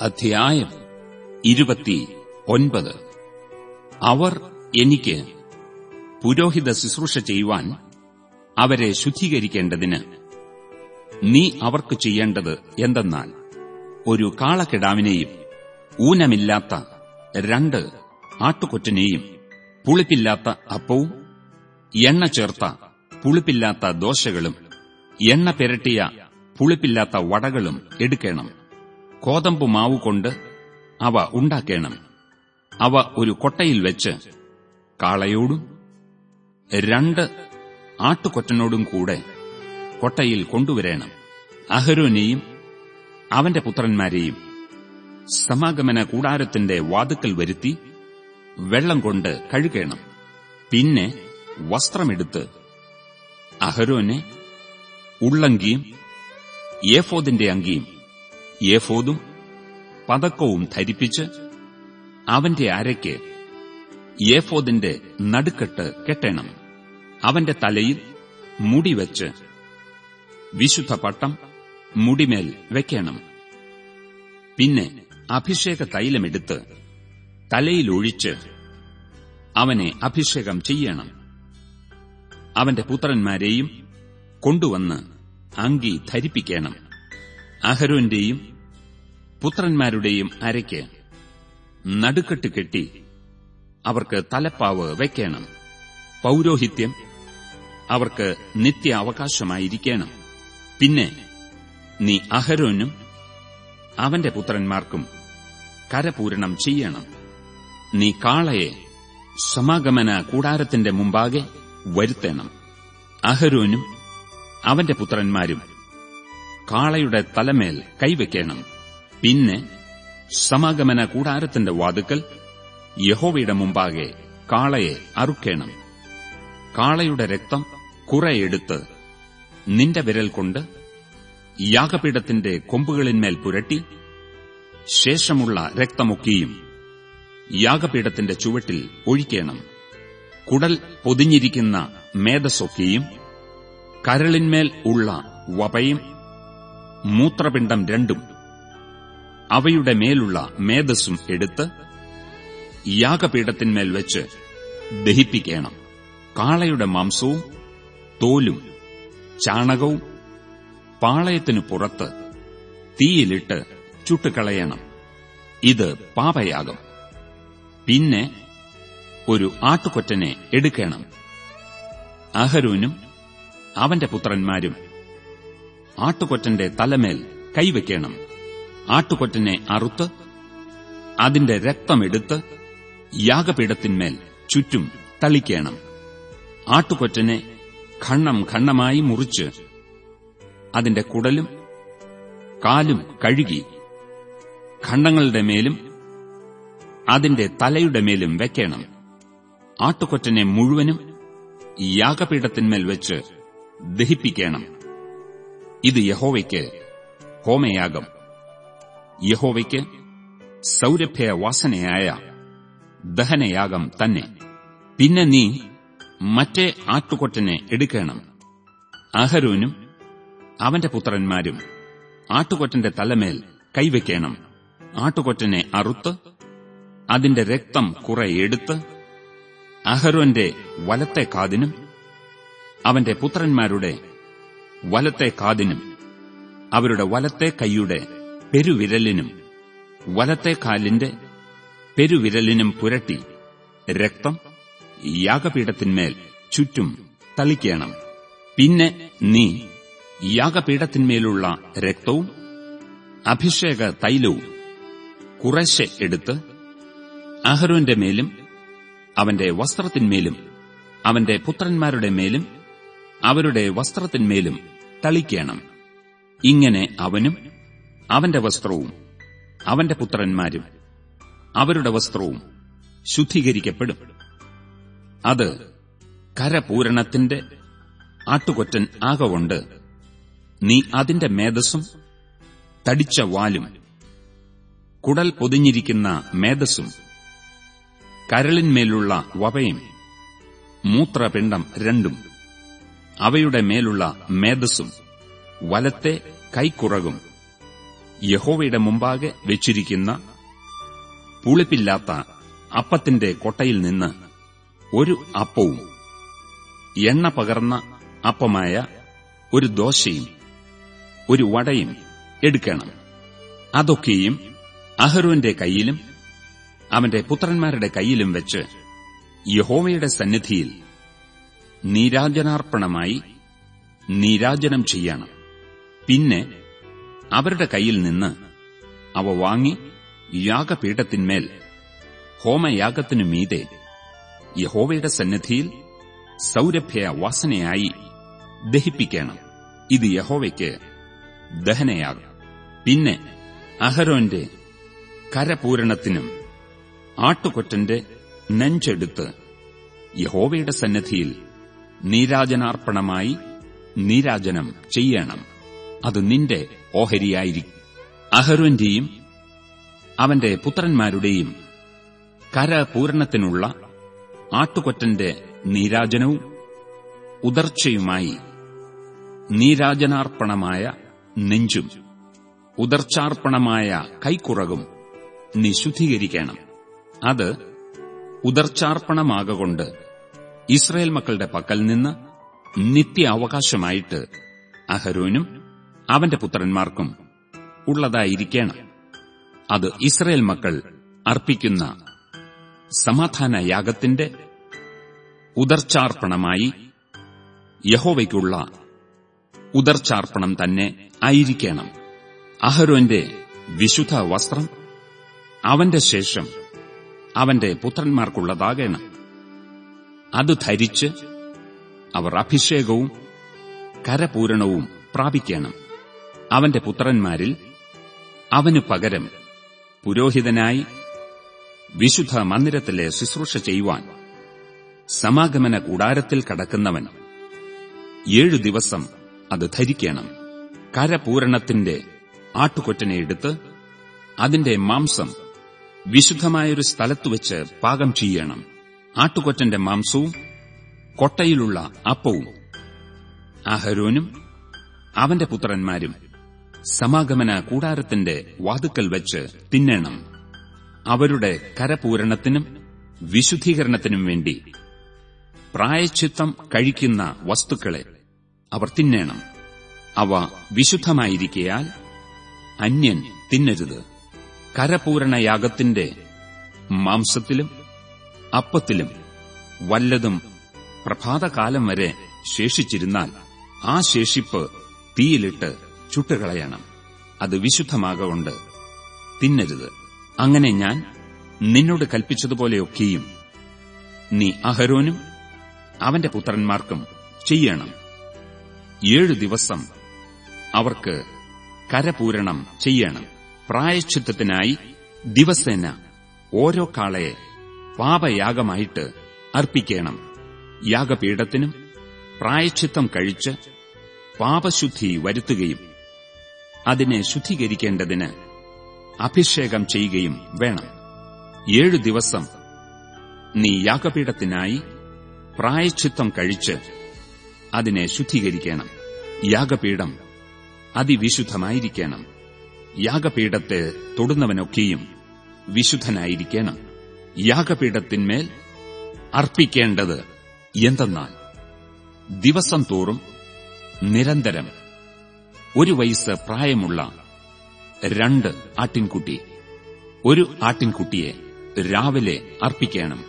അധ്യായം ഇരുപത്തി ഒൻപത്. അവർ എനിക്ക് പുരോഹിത ശുശ്രൂഷ ചെയ്യുവാൻ അവരെ ശുദ്ധീകരിക്കേണ്ടതിന് നീ അവർക്ക് ചെയ്യേണ്ടത് എന്തെന്നാൽ ഒരു കാളക്കിടാവിനെയും ഊനമില്ലാത്ത രണ്ട് ആട്ടുകൊറ്റനെയും പുളിപ്പില്ലാത്ത അപ്പവും എണ്ണ ചേർത്ത പുളിപ്പില്ലാത്ത ദോശകളും എണ്ണ പെരട്ടിയ പുളിപ്പില്ലാത്ത വടകളും എടുക്കണം. കോതമ്പ് മാവ് കൊണ്ട് അവ ഉണ്ടാക്കേണം. അവ ഒരു കൊട്ടയിൽ വെച്ച് കാളയോടും രണ്ട് ആട്ടുകൊറ്റനോടും കൂടെ കൊട്ടയിൽ കൊണ്ടുവരേണം. അഹരോനെയും അവന്റെ പുത്രന്മാരെയും സമാഗമന കൂടാരത്തിന്റെ വാതുക്കൽ വരുത്തി വെള്ളം കൊണ്ട് കഴുകേണം. പിന്നെ വസ്ത്രമെടുത്ത് അഹരോനെ ഉള്ളങ്കിയും ഏഫോദിന്റെ അങ്കിയും ഏഫോദും പതക്കവും ധരിപ്പിച്ച് അവന്റെ അരയ്ക്ക് ഏഫോദിന്റെ നടുക്കെട്ട് കെട്ടണം. അവന്റെ തലയിൽ മുടിവെച്ച് വിശുദ്ധ പട്ടം മുടിമേൽ വെക്കണം. പിന്നെ അഭിഷേക തൈലമെടുത്ത് തലയിലൊഴിച്ച് അവനെ അഭിഷേകം ചെയ്യണം. അവന്റെ പുത്രന്മാരെയും കൊണ്ടുവന്ന് അങ്കി ധരിപ്പിക്കണം. അഹരോന്റെയും പുത്രന്മാരുടെയും അരയ്ക്ക് നടുക്കെട്ട് കെട്ടി അവർക്ക് തലപ്പാവ് വയ്ക്കണം പൗരോഹിത്യം അവർക്ക് നിത്യ അവകാശമായിരിക്കണം പിന്നെ നീ അഹരോനും അവന്റെ പുത്രന്മാർക്കും കരപൂരണം ചെയ്യണം. നീ കാളയെ സമാഗമന കൂടാരത്തിന്റെ മുമ്പാകെ വരുത്തണം. അഹരോനും അവന്റെ പുത്രന്മാരും കാളയുടെ തലമേൽ കൈവയ്ക്കണം. പിന്നെ സമാഗമന കൂടാരത്തിന്റെ വാതുക്കൽ യഹോവയുടെ മുമ്പാകെ കാളയെ അറുക്കേണം. കാളയുടെ രക്തം കുറെയെടുത്ത് നിന്റെ വിരൽ കൊണ്ട് യാഗപീഠത്തിന്റെ കൊമ്പുകളിന്മേൽ പുരട്ടി ശേഷമുള്ള രക്തമൊക്കെയും യാഗപീഠത്തിന്റെ ചുവട്ടിൽ ഒഴിക്കണം. കുടൽ പൊതിഞ്ഞിരിക്കുന്ന മേധസ്സൊക്കെയും കരളിന്മേൽ ഉള്ള വപയും മൂത്രപിണ്ഡം രണ്ടും അവയുടെ മേലുള്ള മേധസ്സും എടുത്ത് യാഗപീഠത്തിന്മേൽ വെച്ച് ദഹിപ്പിക്കണം. കാളയുടെ മാംസവും തോലും ചാണകവും പാളയത്തിനു പുറത്ത് തീയിലിട്ട് ചുട്ടുകളയണം. ഇത് പാപയാകും പിന്നെ ഒരു ആട്ടുകൊറ്റനെ എടുക്കണം. അഹരൂനും അവന്റെ പുത്രന്മാരും ആട്ടുകൊറ്റന്റെ തലമേൽ കൈവയ്ക്കണം. ആട്ടുകൊറ്റനെ അറുത്ത് അതിന്റെ രക്തമെടുത്ത് യാഗപീഠത്തിന്മേൽ ചുറ്റും തളിക്കണം. ആട്ടുകൊറ്റനെ ഖണ്ണം ഖണ്ണമായി മുറിച്ച് അതിന്റെ കുടലും കാലും കഴുകി ഖണ്ഡങ്ങളുടെ മേലും അതിന്റെ തലയുടെ മേലും വെക്കണം. ആട്ടുകൊറ്റനെ മുഴുവനും യാഗപീഠത്തിന്മേൽ വെച്ച് ദഹിപ്പിക്കണം. ഇത് യഹോവയ്ക്ക് ഹോമയാകം യഹോവയ്ക്ക് സൗരഭ്യവാസനയായ ദഹനയാകം തന്നെ. പിന്നെ നീ മറ്റേ ആട്ടുകൊറ്റനെ എടുക്കണം. അഹരോനും അവന്റെ പുത്രന്മാരും ആട്ടുകൊറ്റന്റെ തലമേൽ കൈവയ്ക്കണം. ആട്ടുകൊറ്റനെ അറുത്ത് അതിന്റെ രക്തം കുറെ എടുത്ത് അഹരോന്റെ വലത്തെ കാതിനും അവന്റെ പുത്രന്മാരുടെ വലത്തെ കാതിനും അവരുടെ വലത്തെ കൈയുടെ പെരുവിരലിനും വലത്തെ കാലിന്റെ പെരുവിരലിനും പുരട്ടി രക്തം യാഗപീഠത്തിന്മേൽ ചുറ്റും തളിക്കണം. പിന്നെ നീ യാഗപീഠത്തിന്മേലുള്ള രക്തവും അഭിഷേക തൈലവും കുറശ്ശെ എടുത്ത് അഹരോന്റെ മേലും അവന്റെ വസ്ത്രത്തിന്മേലും അവന്റെ പുത്രന്മാരുടെ മേലും അവരുടെ വസ്ത്രത്തിന്മേലും തളിക്കണം. ഇങ്ങനെ അവനും അവന്റെ വസ്ത്രവും അവന്റെ പുത്രന്മാരും അവരുടെ വസ്ത്രവും ശുദ്ധീകരിക്കപ്പെടും. അത് കരപൂരണത്തിന്റെ ആട്ടുകൊറ്റൻ ആകൊണ്ട് നീ അതിന്റെ മേധസ്സും തടിച്ച വാലും കുടൽ പൊതിഞ്ഞിരിക്കുന്ന മേധസ്സും കരളിന്മേലുള്ള വവയും മൂത്രപിണ്ഡം രണ്ടും അവയുടെ മേലുള്ള മേധസ്സും വലത്തെ കൈക്കുറകും യഹോവയുടെ മുമ്പാകെ വെച്ചിരിക്കുന്ന പുളിപ്പില്ലാത്ത അപ്പത്തിന്റെ കൊട്ടയിൽ നിന്ന് ഒരു അപ്പവും എണ്ണ പകർന്ന അപ്പമായ ഒരു ദോശയും ഒരു വടയും എടുക്കണം. അതൊക്കെയും അഹരുവിന്റെ കൈയിലും അവന്റെ പുത്രന്മാരുടെ കൈയിലും വെച്ച് യഹോവയുടെ സന്നിധിയിൽ നീരാജനാർപ്പണമായി നീരാജനം ചെയ്യണം. പിന്നെ അവരുടെ കയ്യിൽ നിന്ന് അവ വാങ്ങി യാഗപീഠത്തിന്മേൽ ഹോമയാഗത്തിനു മീതെ യഹോവയുടെ സന്നിധിയിൽ സൗരഭ്യ വാസനയായി ദഹിപ്പിക്കണം. ഇത് യഹോവയ്ക്ക് ദഹനയാകും. പിന്നെ അഹരോന്റെ കരപൂരണത്തിനും ആട്ടുകൊറ്റന്റെ നെഞ്ചെടുത്ത് യഹോവയുടെ സന്നിധിയിൽ നീരാജനാർപ്പണമായി നീരാജനം ചെയ്യണം. അത് നിന്റെ ഓഹരിയായിരിക്കും അഹരുവിന്റെയും അവന്റെ പുത്രന്മാരുടെയും കരപൂരണത്തിനുള്ള ആട്ടുകൊറ്റന്റെ നീരാജനവും ഉദർച്ചയുമായി നീരാജനാർപ്പണമായ നെഞ്ചും ഉദർച്ചാർപ്പണമായ കൈക്കുറകും നീ ശുദ്ധീകരിക്കണം. അത് ഉദർച്ചാർപ്പണമാകൊണ്ട് ഇസ്രയേൽ മക്കളുടെ പക്കൽ നിന്ന് നിത്യാവകാശമായിട്ട് അഹരോനും അവന്റെ പുത്രന്മാർക്കും ഉള്ളതായിരിക്കണം. അത് ഇസ്രയേൽ മക്കൾ അർപ്പിക്കുന്ന സമാധാന യാഗത്തിന്റെ ഉദർച്ചാർപ്പണമായി യഹോവയ്ക്കുള്ള ഉദർച്ചാർപ്പണം തന്നെ ആയിരിക്കണം. അഹരോന്റെ വിശുദ്ധ വസ്ത്രം അവന്റെ ശേഷം അവന്റെ പുത്രന്മാർക്കുള്ളതാകണം. അത് ധരിച്ച് അവർ അഭിഷേകവും കരപൂരണവും പ്രാപിക്കണം. അവന്റെ പുത്രന്മാരിൽ അവനു പകരം പുരോഹിതനായി വിശുദ്ധ മന്ദിരത്തിലെ ശുശ്രൂഷ ചെയ്യുവാൻ സമാഗമന കൂടാരത്തിൽ കടക്കുന്നവൻ ഏഴു ദിവസം അത് ധരിക്കണം. കരപൂരണത്തിന്റെ ആട്ടുകൊറ്റനെ എടുത്ത് അതിന്റെ മാംസം വിശുദ്ധമായൊരു സ്ഥലത്തുവച്ച് പാകം ചെയ്യണം. ആട്ടുകൊറ്റന്റെ മാംസവും കൊട്ടയിലുള്ള അപ്പവും. അഹരോനും അവന്റെ പുത്രന്മാരും സമാഗമന കൂടാരത്തിന്റെ വാതുക്കൽ വെച്ച് തിന്നണം. അവരുടെ കരപൂരണത്തിനും വിശുദ്ധീകരണത്തിനും വേണ്ടി പ്രായച്ചിത്തം കഴിക്കുന്ന വസ്തുക്കളെ അവർ തിന്നേണം. അവ വിശുദ്ധമായിരിക്കയാൽ അന്യൻ തിന്നരുത്. കരപൂരണയാഗത്തിന്റെ മാംസത്തിലും അപ്പത്തിലും വല്ലതും പ്രഭാതകാലം വരെ ശേഷിച്ചിരുന്നാൽ ആ ശേഷിപ്പ് തീയിലിട്ട് ചുട്ടുകളയണം. അത് വിശുദ്ധമാകൊണ്ട് തിന്നരുത്. അങ്ങനെ ഞാൻ നിന്നോട് കൽപ്പിച്ചതുപോലെയൊക്കെയും നീ അഹരോനും അവന്റെ പുത്രന്മാർക്കും ചെയ്യണം. ഏഴു ദിവസം അവർക്ക് കരപൂരണം ചെയ്യണം. പ്രായശ്ചിത്തത്തിനായി ദിവസേന ഓരോ കാളയെ പാപയാഗമായിട്ട് അർപ്പിക്കണം. യാഗപീഠത്തിനും പ്രായച്ചിത്തം കഴിച്ച് പാപശുദ്ധി വരുത്തുകയും അതിനെ ശുദ്ധീകരിക്കേണ്ടതിന് അഭിഷേകം ചെയ്യുകയും വേണം. ഏഴു ദിവസം നീ യാഗപീഠത്തിനായി പ്രായച്ചിത്തം കഴിച്ച് അതിനെ ശുദ്ധീകരിക്കണം. യാഗപീഠം അതിവിശുദ്ധമായിരിക്കണം. യാഗപീഠത്തെ തൊടുന്നവനൊക്കെയും വിശുദ്ധനായിരിക്കണം. യാഗപീഠത്തിന്മേൽ അർപ്പിക്കേണ്ടത് എന്തെന്നാൽ ദിവസം തോറും നിരന്തരം ഒരു വയസ്സ് പ്രായമുള്ള രണ്ട് ആട്ടിൻകുട്ടി ഒരു ആട്ടിൻകുട്ടിയെ രാവിലെ അർപ്പിക്കണം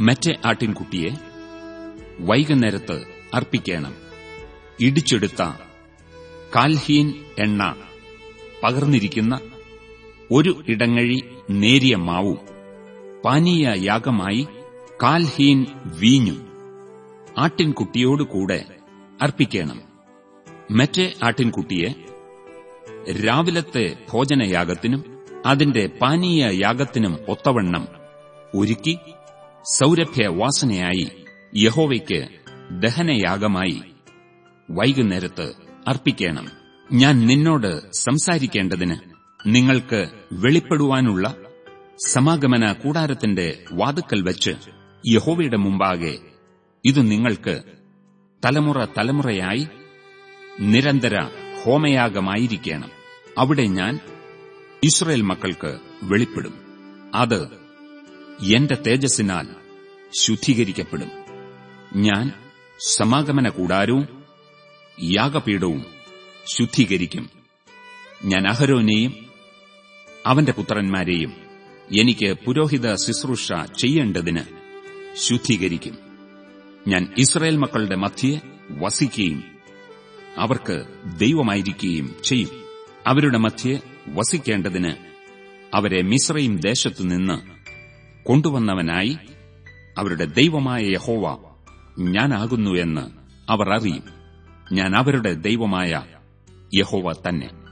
മറ്റേ ആട്ടിൻകുട്ടിയെ വൈകുന്നേരത്ത് അർപ്പിക്കണം. ഇടിച്ചെടുത്ത കാൽഹീൻ എണ്ണ പകർന്നിരിക്കുന്ന ഒരു ഇടങ്ങഴി നേരിയ മാവും പാനീയ യാഗമായി കാൽഹീൻ വീഞ്ഞും ആട്ടിൻകുട്ടിയോടുകൂടെ അർപ്പിക്കണം. മറ്റേ ആട്ടിൻകുട്ടിയെ രാവിലത്തെ ഭോജനയാഗത്തിനും അതിന്റെ പാനീയ യാഗത്തിനും ഒത്തവണ്ണം ഒരുക്കി സൗരഭ്യ വാസനയായി യഹോവയ്ക്ക് ദഹനയാഗമായി വൈകുന്നേരത്ത് അർപ്പിക്കണം. ഞാൻ നിന്നോട് സംസാരിക്കേണ്ടതിന് നിങ്ങൾക്ക് വെളിപ്പെടുവാനുള്ള സമാഗമന കൂടാരത്തിന്റെ വാതുക്കൽ വച്ച് യഹോവയുടെ മുമ്പാകെ ഇത് നിങ്ങൾക്ക് തലമുറ തലമുറയായി നിരന്തര ഹോമയാഗമായിരിക്കണം. അവിടെ ഞാൻ ഇസ്രയേൽ മക്കൾക്ക് വെളിപ്പെടും. അത് എന്റെ തേജസ്സിനാൽ ശുദ്ധീകരിക്കപ്പെടും. ഞാൻ സമാഗമന കൂടാരവും യാഗപീഠവും ശുദ്ധീകരിക്കും. ഞാൻ അഹരോനെയും അവന്റെ പുത്രന്മാരെയും എനിക്ക് പുരോഹിത ശുശ്രൂഷ ചെയ്യേണ്ടതിന് ശുദ്ധീകരിക്കും. ഞാൻ ഇസ്രായേൽ മക്കളുടെ മധ്യെ വസിക്കുകയും അവർക്ക് ദൈവമായിരിക്കുകയും ചെയ്യും. അവരുടെ മധ്യെ വസിക്കേണ്ടതിന് അവരെ മിശ്രയും ദേശത്തുനിന്ന് കൊണ്ടുവന്നവനായി അവരുടെ ദൈവമായ യഹോവ ഞാനാകുന്നു എന്ന് അവർ അറിയും. ഞാൻ അവരുടെ ദൈവമായ യഹോവ തന്നെ.